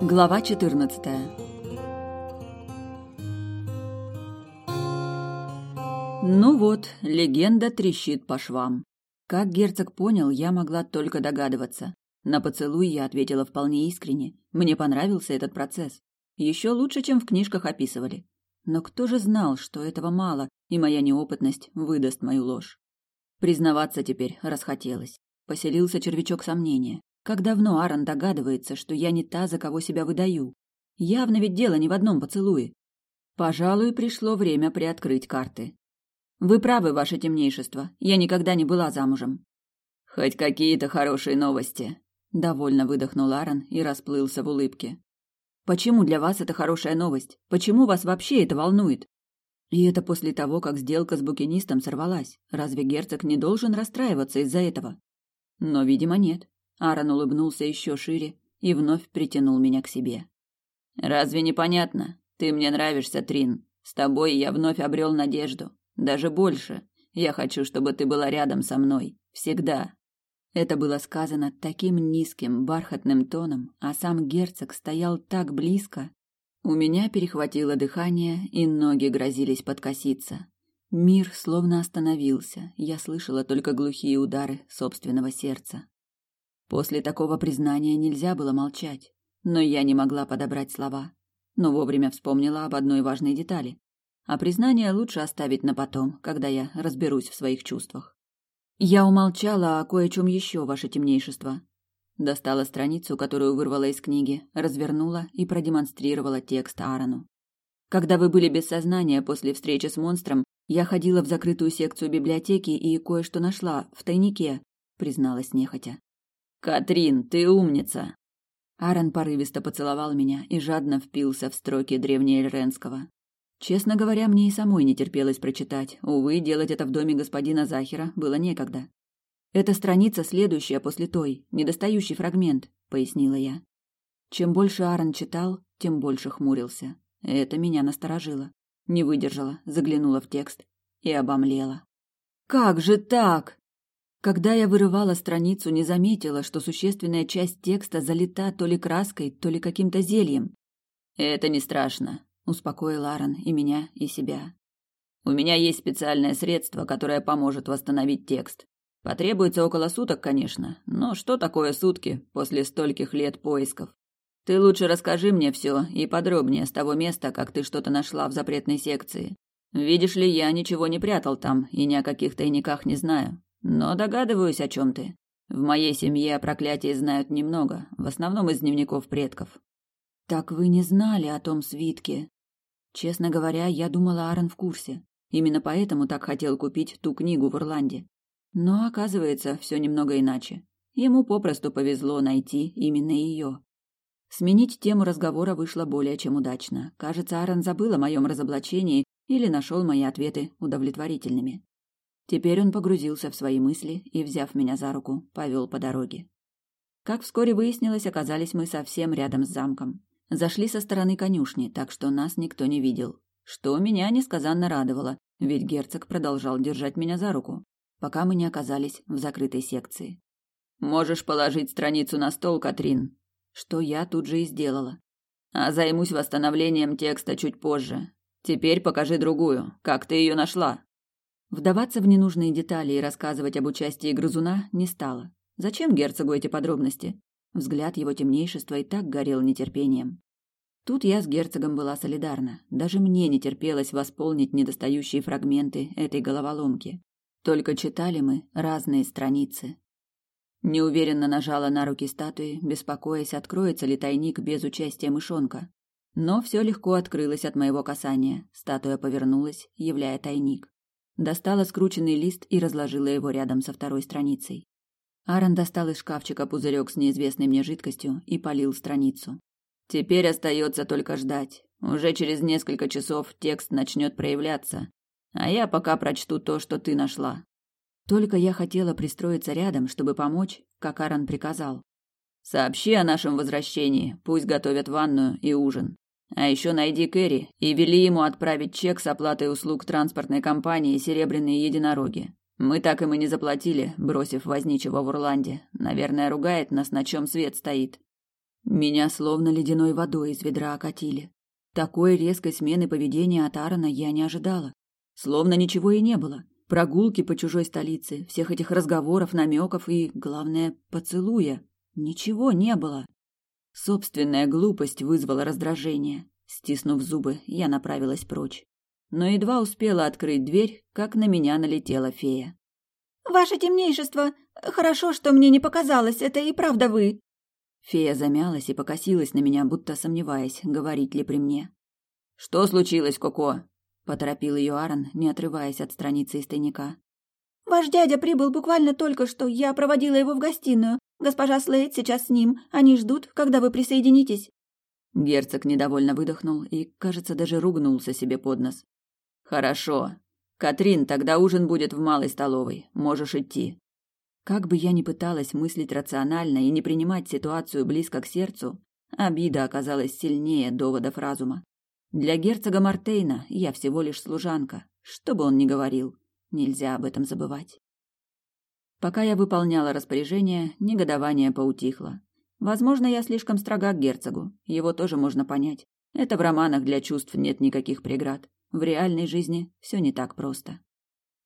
Глава 14. Ну вот, легенда трещит по швам. Как герцог понял, я могла только догадываться. На поцелуй я ответила вполне искренне. Мне понравился этот процесс. Еще лучше, чем в книжках описывали. Но кто же знал, что этого мало, и моя неопытность выдаст мою ложь? Признаваться теперь расхотелось. Поселился червячок сомнения. Как давно Аарон догадывается, что я не та, за кого себя выдаю? Явно ведь дело не в одном поцелуе. Пожалуй, пришло время приоткрыть карты. Вы правы, ваше темнейшество. Я никогда не была замужем. Хоть какие-то хорошие новости. Довольно выдохнул Аарон и расплылся в улыбке. Почему для вас это хорошая новость? Почему вас вообще это волнует? И это после того, как сделка с букинистом сорвалась. Разве герцог не должен расстраиваться из-за этого? Но, видимо, нет. Аарон улыбнулся еще шире и вновь притянул меня к себе. «Разве не понятно? Ты мне нравишься, Трин. С тобой я вновь обрел надежду. Даже больше. Я хочу, чтобы ты была рядом со мной. Всегда». Это было сказано таким низким, бархатным тоном, а сам герцог стоял так близко. У меня перехватило дыхание, и ноги грозились подкоситься. Мир словно остановился, я слышала только глухие удары собственного сердца. После такого признания нельзя было молчать, но я не могла подобрать слова, но вовремя вспомнила об одной важной детали. А признание лучше оставить на потом, когда я разберусь в своих чувствах. Я умолчала о кое-чем еще, ваше темнейшество. Достала страницу, которую вырвала из книги, развернула и продемонстрировала текст Аарону. Когда вы были без сознания после встречи с монстром, я ходила в закрытую секцию библиотеки и кое-что нашла в тайнике, призналась нехотя. Катрин, ты умница. Аарон порывисто поцеловал меня и жадно впился в строки древнеэльренского. Честно говоря, мне и самой не терпелось прочитать. Увы, делать это в доме господина Захера было некогда. «Это страница, следующая после той, недостающий фрагмент», — пояснила я. Чем больше Аарон читал, тем больше хмурился. Это меня насторожило. Не выдержала, заглянула в текст и обомлела. «Как же так?» Когда я вырывала страницу, не заметила, что существенная часть текста залита то ли краской, то ли каким-то зельем. «Это не страшно», — успокоил Аарон и меня, и себя. «У меня есть специальное средство, которое поможет восстановить текст. Потребуется около суток, конечно, но что такое сутки после стольких лет поисков? Ты лучше расскажи мне все и подробнее с того места, как ты что-то нашла в запретной секции. Видишь ли, я ничего не прятал там и ни о каких тайниках не знаю. Но догадываюсь, о чем ты. В моей семье о проклятии знают немного, в основном из дневников предков. Так вы не знали о том свитке? Честно говоря, я думала, Аарон в курсе. Именно поэтому так хотел купить ту книгу в Ирланде. Но оказывается, все немного иначе. Ему попросту повезло найти именно ее. Сменить тему разговора вышло более чем удачно. Кажется, Аарон забыл о моем разоблачении или нашел мои ответы удовлетворительными. Теперь он погрузился в свои мысли и, взяв меня за руку, повел по дороге. Как вскоре выяснилось, оказались мы совсем рядом с замком. Зашли со стороны конюшни, так что нас никто не видел. Что меня несказанно радовало, ведь герцог продолжал держать меня за руку, пока мы не оказались в закрытой секции. «Можешь положить страницу на стол, Катрин», что я тут же и сделала. «А займусь восстановлением текста чуть позже. Теперь покажи другую. Как ты ее нашла?» Вдаваться в ненужные детали и рассказывать об участии грызуна не стало. Зачем герцогу эти подробности? Взгляд его темнейшества и так горел нетерпением. Тут я с герцогом была солидарна. Даже мне не терпелось восполнить недостающие фрагменты этой головоломки. Только читали мы разные страницы. Неуверенно нажала на руки статуи, беспокоясь, откроется ли тайник без участия мышонка. Но все легко открылось от моего касания. Статуя повернулась, являя тайник. Достала скрученный лист и разложила его рядом со второй страницей. Аарон достал из шкафчика пузырек с неизвестной мне жидкостью и полил страницу. Теперь остается только ждать. Уже через несколько часов текст начнет проявляться. А я пока прочту то, что ты нашла. Только я хотела пристроиться рядом, чтобы помочь, как Аарон приказал. Сообщи о нашем возвращении, пусть готовят ванную и ужин. А еще найди Кэрри и вели ему отправить чек с оплатой услуг транспортной компании «Серебряные единороги». Мы так им и не заплатили, бросив возничего в Урланде. Наверное, ругает нас, на чем свет стоит. Меня словно ледяной водой из ведра окатили. Такой резкой смены поведения от Аарона я не ожидала. Словно ничего и не было. Прогулки по чужой столице, всех этих разговоров, намеков и, главное, поцелуя. Ничего не было. Собственная глупость вызвала раздражение. Стиснув зубы, я направилась прочь. Но едва успела открыть дверь, как на меня налетела фея. «Ваше темнейшество! Хорошо, что мне не показалось, это и правда вы!» Фея замялась и покосилась на меня, будто сомневаясь, говорить ли при мне. «Что случилось, Коко?» – поторопил ее Аарон, не отрываясь от страницы из тайника. «Ваш дядя прибыл буквально только что, я проводила его в гостиную. Госпожа Слейд сейчас с ним, они ждут, когда вы присоединитесь». Герцог недовольно выдохнул и, кажется, даже ругнулся себе под нос. «Хорошо. Катрин, тогда ужин будет в малой столовой. Можешь идти». Как бы я ни пыталась мыслить рационально и не принимать ситуацию близко к сердцу, обида оказалась сильнее доводов разума. Для герцога Мартейна я всего лишь служанка, что бы он ни говорил, нельзя об этом забывать. Пока я выполняла распоряжение, негодование поутихло. Возможно, я слишком строга к герцогу, его тоже можно понять. Это в романах для чувств нет никаких преград. В реальной жизни все не так просто.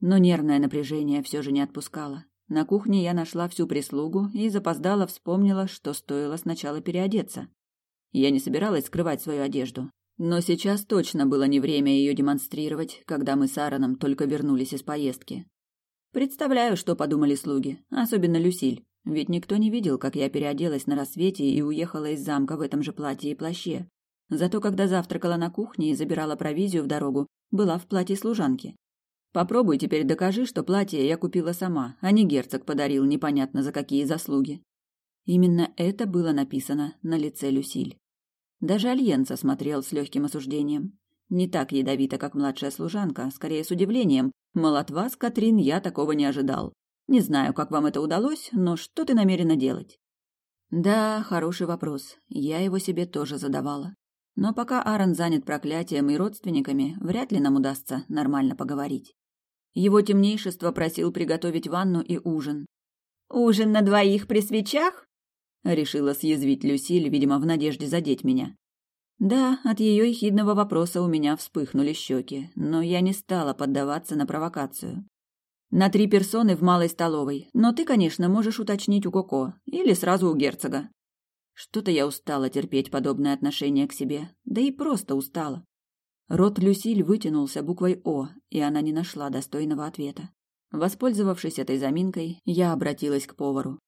Но нервное напряжение все же не отпускало. На кухне я нашла всю прислугу и запоздала вспомнила, что стоило сначала переодеться. Я не собиралась скрывать свою одежду, но сейчас точно было не время ее демонстрировать, когда мы с Аароном только вернулись из поездки. Представляю, что подумали слуги, особенно Люсиль, ведь никто не видел, как я переоделась на рассвете и уехала из замка в этом же платье и плаще. Зато когда завтракала на кухне и забирала провизию в дорогу, была в платье служанки. Попробуй теперь докажи, что платье я купила сама, а не герцог подарил непонятно за какие заслуги. Именно это было написано на лице Люсиль. Даже Альенца смотрел с легким осуждением. Не так ядовито, как младшая служанка, скорее с удивлением. Мол, от вас, Катрин, я такого не ожидал. Не знаю, как вам это удалось, но что ты намерена делать? Да, хороший вопрос. Я его себе тоже задавала. Но пока Аарон занят проклятием и родственниками, вряд ли нам удастся нормально поговорить. Его темнейшество просил приготовить ванну и ужин. «Ужин на двоих при свечах?» Решила съязвить Люсиль, видимо, в надежде задеть меня. Да, от ее ехидного вопроса у меня вспыхнули щеки, но я не стала поддаваться на провокацию. На три персоны в малой столовой, но ты, конечно, можешь уточнить у Коко или сразу у герцога. Что-то я устала терпеть подобное отношение к себе, да и просто устала. Рот Люсиль вытянулся буквой «О», и она не нашла достойного ответа. Воспользовавшись этой заминкой, я обратилась к повару.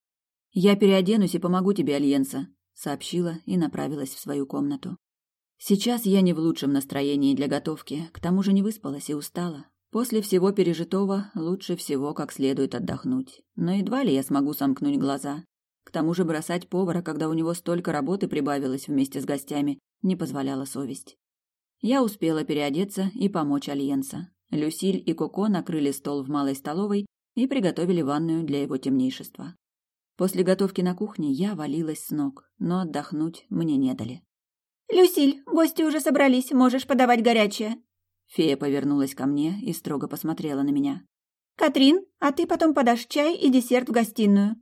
«Я переоденусь и помогу тебе, Альенса», — сообщила и направилась в свою комнату. Сейчас я не в лучшем настроении для готовки, к тому же не выспалась и устала. После всего пережитого лучше всего как следует отдохнуть. Но едва ли я смогу сомкнуть глаза. К тому же бросать повара, когда у него столько работы прибавилось вместе с гостями, не позволяла совесть. Я успела переодеться и помочь Альенса. Люсиль и Коко накрыли стол в малой столовой и приготовили ванную для его темнейшества. После готовки на кухне я валилась с ног, но отдохнуть мне не дали. «Люсиль, гости уже собрались, можешь подавать горячее». Фея повернулась ко мне и строго посмотрела на меня. «Катрин, а ты потом подашь чай и десерт в гостиную».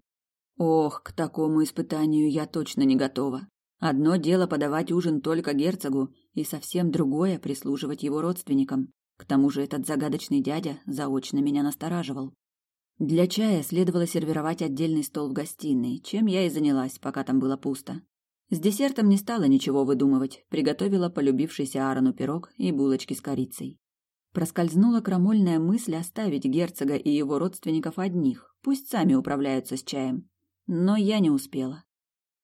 Ох, к такому испытанию я точно не готова. Одно дело подавать ужин только герцогу, и совсем другое прислуживать его родственникам. К тому же этот загадочный дядя заочно меня настораживал. Для чая следовало сервировать отдельный стол в гостиной, чем я и занялась, пока там было пусто. С десертом не стала ничего выдумывать, приготовила полюбившийся Аарону пирог и булочки с корицей. Проскользнула крамольная мысль оставить герцога и его родственников одних, пусть сами управляются с чаем. Но я не успела.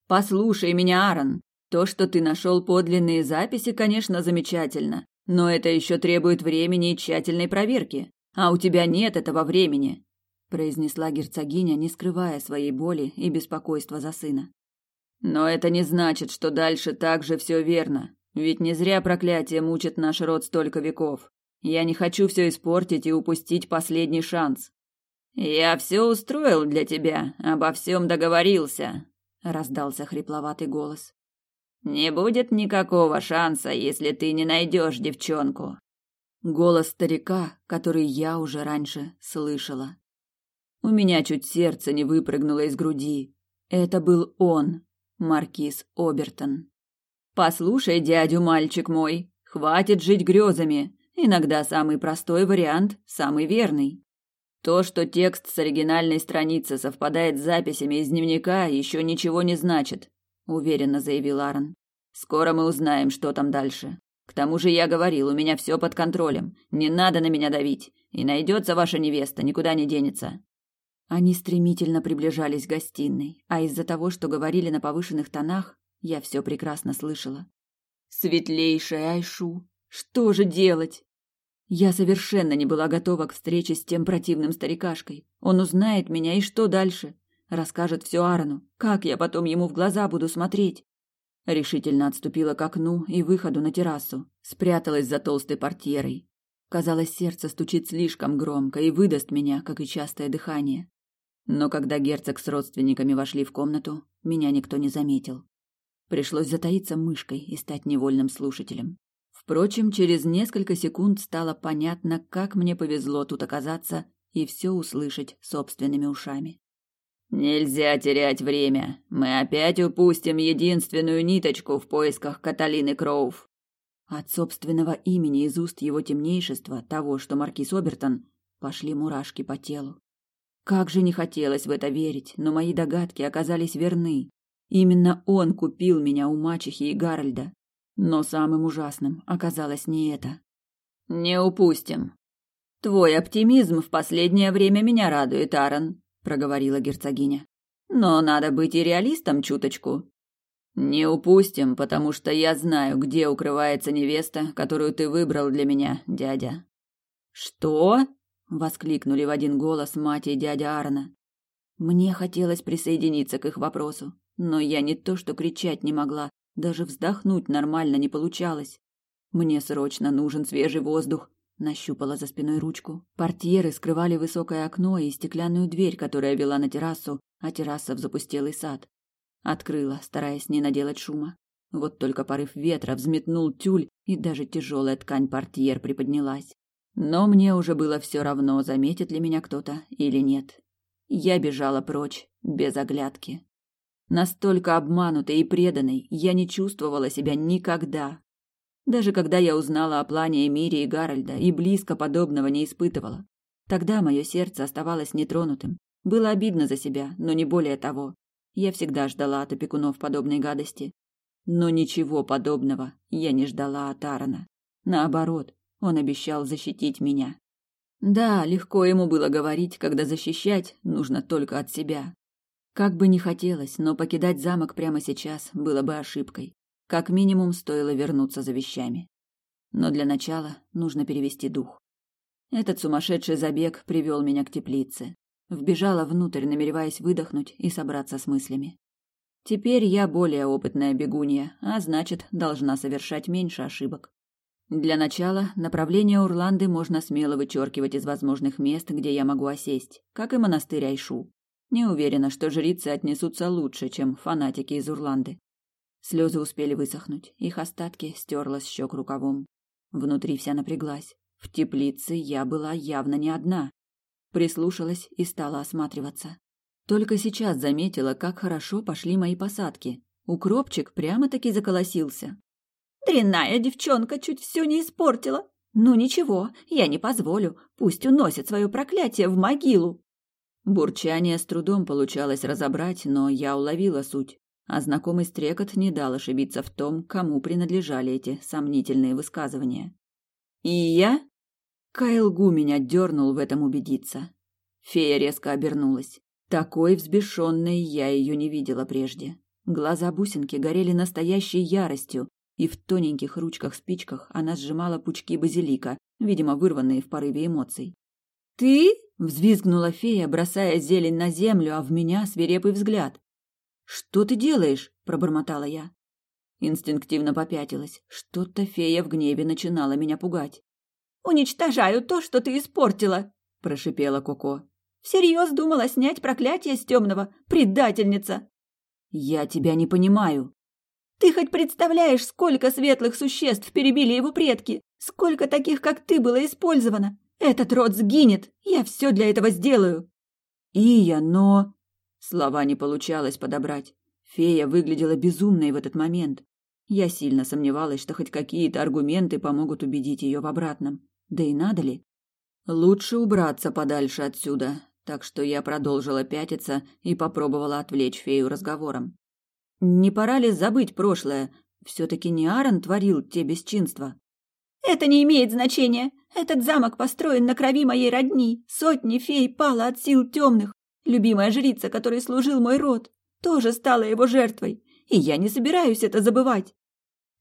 Послушай меня, Аарон. То, что ты нашел подлинные записи, конечно, замечательно, но это еще требует времени и тщательной проверки. А у тебя нет этого времени, произнесла герцогиня, не скрывая своей боли и беспокойства за сына. Но это не значит, что дальше так же все верно. Ведь не зря проклятие мучит наш род столько веков. Я не хочу все испортить и упустить последний шанс. Я все устроил для тебя, обо всем договорился, раздался хрипловатый голос. Не будет никакого шанса, если ты не найдешь девчонку. Голос старика, который я уже раньше слышала. У меня чуть сердце не выпрыгнуло из груди. Это был он. Маркиз Обертон. «Послушай, дядю, мальчик мой, хватит жить грезами. Иногда самый простой вариант – самый верный. То, что текст с оригинальной страницы совпадает с записями из дневника, еще ничего не значит, уверенно заявил Аарон. Скоро мы узнаем, что там дальше. К тому же я говорил, у меня все под контролем. Не надо на меня давить. И найдется ваша невеста, никуда не денется. Они стремительно приближались к гостиной, а из-за того, что говорили на повышенных тонах, я все прекрасно слышала. Светлейшая Айшу, что же делать? Я совершенно не была готова к встрече с тем противным старикашкой. Он узнает меня, и что дальше? Расскажет все Аарону. Как я потом ему в глаза буду смотреть? Решительно отступила к окну и выходу на террасу. Спряталась за толстой портьерой. Казалось, сердце стучит слишком громко и выдаст меня, как и частое дыхание. Но когда герцог с родственниками вошли в комнату, меня никто не заметил. Пришлось затаиться мышкой и стать невольным слушателем. Впрочем, через несколько секунд стало понятно, как мне повезло тут оказаться и все услышать собственными ушами. «Нельзя терять время. Мы опять упустим единственную ниточку в поисках Каталины Кроув». От собственного имени из уст его темнейшества, того, что маркиз Обертон, пошли мурашки по телу. Как же не хотелось в это верить, но мои догадки оказались верны. Именно он купил меня у мачехи и Гарольда, но самым ужасным оказалось не это. «Не упустим. Твой оптимизм в последнее время меня радует, Аарон», — проговорила герцогиня. «Но надо быть и реалистом чуточку». «Не упустим, потому что я знаю, где укрывается невеста, которую ты выбрал для меня, дядя». «Что?» — воскликнули в один голос мать и дядя Аарона. Мне хотелось присоединиться к их вопросу, но я не то что кричать не могла, даже вздохнуть нормально не получалось. Мне срочно нужен свежий воздух. Нащупала за спиной ручку. Портьеры скрывали высокое окно и стеклянную дверь, которая вела на террасу, а терраса в запустелый сад. Открыла, стараясь не наделать шума. Вот только порыв ветра взметнул тюль, и даже тяжелая ткань портьер приподнялась. Но мне уже было все равно, заметит ли меня кто-то или нет. Я бежала прочь, без оглядки. Настолько обманутой и преданной я не чувствовала себя никогда. Даже когда я узнала о плане Эмири и Гарольда и близко подобного не испытывала. Тогда мое сердце оставалось нетронутым. Было обидно за себя, но не более того. Я всегда ждала от опекунов подобной гадости. Но ничего подобного я не ждала от Аарона. Наоборот, он обещал защитить меня. Да, легко ему было говорить, когда защищать нужно только от себя. Как бы ни хотелось, но покидать замок прямо сейчас было бы ошибкой. Как минимум стоило вернуться за вещами. Но для начала нужно перевести дух. Этот сумасшедший забег привел меня к теплице. Вбежала внутрь, намереваясь выдохнуть и собраться с мыслями. Теперь я более опытная бегунья, а значит, должна совершать меньше ошибок. Для начала направление Урланды можно смело вычеркивать из возможных мест, где я могу осесть, как и монастырь Айшу. Не уверена, что жрицы отнесутся лучше, чем фанатики из Урланды. Слезы успели высохнуть, их остатки стерла с щек рукавом. Внутри вся напряглась. В теплице я была явно не одна. Прислушалась и стала осматриваться. Только сейчас заметила, как хорошо пошли мои посадки. Укропчик прямо-таки заколосился. «Дрянная девчонка чуть все не испортила. Ну ничего, я не позволю. Пусть уносит свое проклятие в могилу». Бурчание с трудом получалось разобрать, но я уловила суть, а знакомый стрекот не дал ошибиться в том, кому принадлежали эти сомнительные высказывания. «И я?» Кайл Гу меня дернул в этом убедиться. Фея резко обернулась. Такой взбешенной я ее не видела прежде. Глаза бусинки горели настоящей яростью, и в тоненьких ручках-спичках она сжимала пучки базилика, видимо, вырванные в порыве эмоций. «Ты?» — взвизгнула фея, бросая зелень на землю, а в меня свирепый взгляд. «Что ты делаешь?» — пробормотала я. Инстинктивно попятилась. Что-то фея в гневе начинала меня пугать. «Уничтожаю то, что ты испортила!» — прошипела Коко. «Всерьез думала снять проклятие с темного? Предательница!» «Я тебя не понимаю!» «Ты хоть представляешь, сколько светлых существ перебили его предки? Сколько таких, как ты, было использовано? Этот род сгинет. Я все для этого сделаю. Ия, но... Слова не получалось подобрать. Фея выглядела безумной в этот момент. Я сильно сомневалась, что хоть какие-то аргументы помогут убедить ее в обратном. Да и надо ли? Лучше убраться подальше отсюда, так что я продолжила пятиться и попробовала отвлечь фею разговором. Не пора ли забыть прошлое? Все-таки не Аарон творил те бесчинства. Это не имеет значения. Этот замок построен на крови моей родни. Сотни фей пало от сил темных. Любимая жрица, которой служил мой род, тоже стала его жертвой. И я не собираюсь это забывать.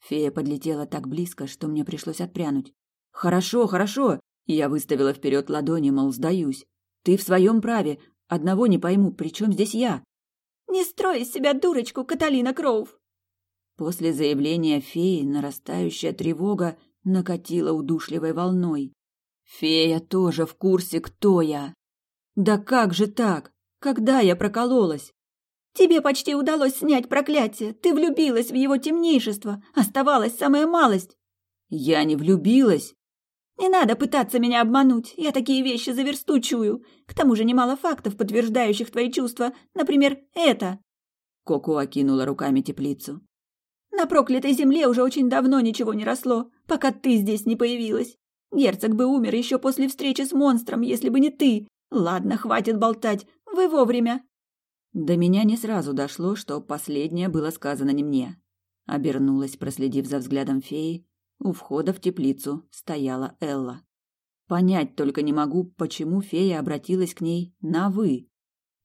Фея подлетела так близко, что мне пришлось отпрянуть. «Хорошо, хорошо!» Я выставила вперед ладони, мол, сдаюсь. «Ты в своем праве. Одного не пойму, при чем здесь я?» «Не строй из себя дурочку, Каталина Кроув!» После заявления феи нарастающая тревога накатила удушливой волной. Фея тоже в курсе, кто я. Да как же так? Когда я прокололась? Тебе почти удалось снять проклятие. Ты влюбилась в его темнейшество. Оставалась самая малость. Я не влюбилась. Не надо пытаться меня обмануть. Я такие вещи за версту чую. К тому же немало фактов, подтверждающих твои чувства. Например, это. Коко окинула руками теплицу. На проклятой земле уже очень давно ничего не росло, пока ты здесь не появилась. Герцог бы умер еще после встречи с монстром, если бы не ты. Ладно, хватит болтать. Вы вовремя. До меня не сразу дошло, что последнее было сказано не мне. Обернулась, проследив за взглядом феи. У входа в теплицу стояла Элла. Понять только не могу, почему фея обратилась к ней на «вы».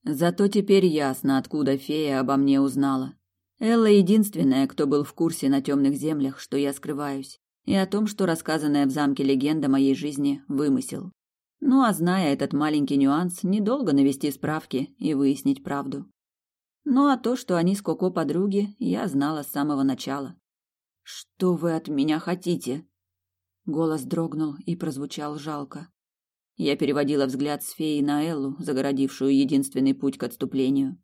Зато теперь ясно, откуда фея обо мне узнала. Элла единственная, кто был в курсе на темных землях, что я скрываюсь, и о том, что рассказанная в замке легенда моей жизни – вымысел. Ну а зная этот маленький нюанс, недолго навести справки и выяснить правду. Ну а то, что они с Коко подруги, я знала с самого начала. «Что вы от меня хотите?» Голос дрогнул и прозвучал жалко. Я переводила взгляд с феи на Эллу, загородившую единственный путь к отступлению.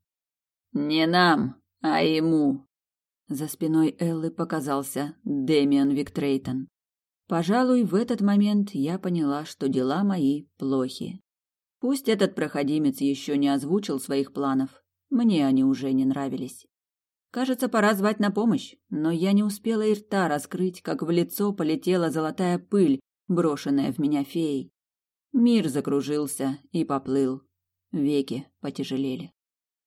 «Не нам, а ему!» За спиной Эллы показался Дэмиан Виктрейтон. Пожалуй, в этот момент я поняла, что дела мои плохи. Пусть этот проходимец еще не озвучил своих планов, мне они уже не нравились. Кажется, пора звать на помощь, но я не успела и рта раскрыть, как в лицо полетела золотая пыль, брошенная в меня феей. Мир закружился и поплыл. Веки потяжелели.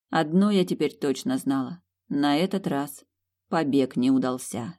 Одно я теперь точно знала. На этот раз побег не удался.